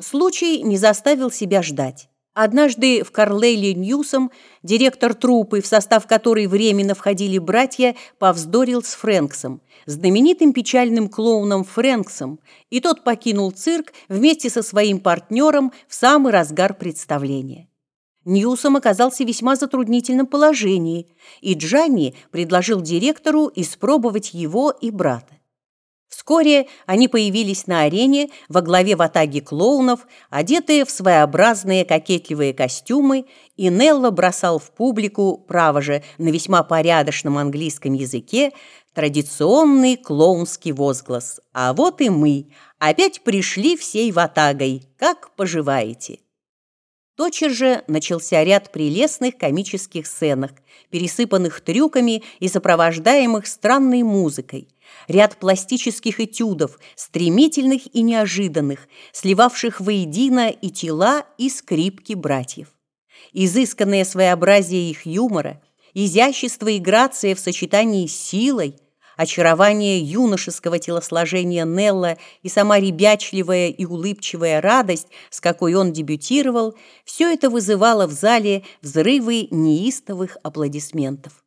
Случай не заставил себя ждать. Однажды в Карлейле Ньюсом директор труппы, в состав которой временно входили братья, повздорил с Фрэнксом, знаменитым печальным клоуном Фрэнксом, и тот покинул цирк вместе со своим партнером в самый разгар представления. Ньюсом оказался в весьма затруднительном положении, и Джанни предложил директору испробовать его и брата. Вскоре они появились на арене во главе ватаги клоунов, одетые в своеобразные кокетливые костюмы, и Нелло бросал в публику, право же, на весьма порядочном английском языке, традиционный клоунский возглас. «А вот и мы, опять пришли всей ватагой, как поживаете?» Тотчас же начался ряд прелестных комических сценок, пересыпанных трюками и сопровождаемых странной музыкой, ряд пластических этюдов, стремительных и неожиданных, сливавших воедино и тела, и скрипки братьев. Изысканное своеобразие их юмора, изящество и грация в сочетании с силой – очарование юношеского телосложения Нелла и сама ребячливая и улыбчивая радость, с какой он дебютировал, все это вызывало в зале взрывы неистовых аплодисментов.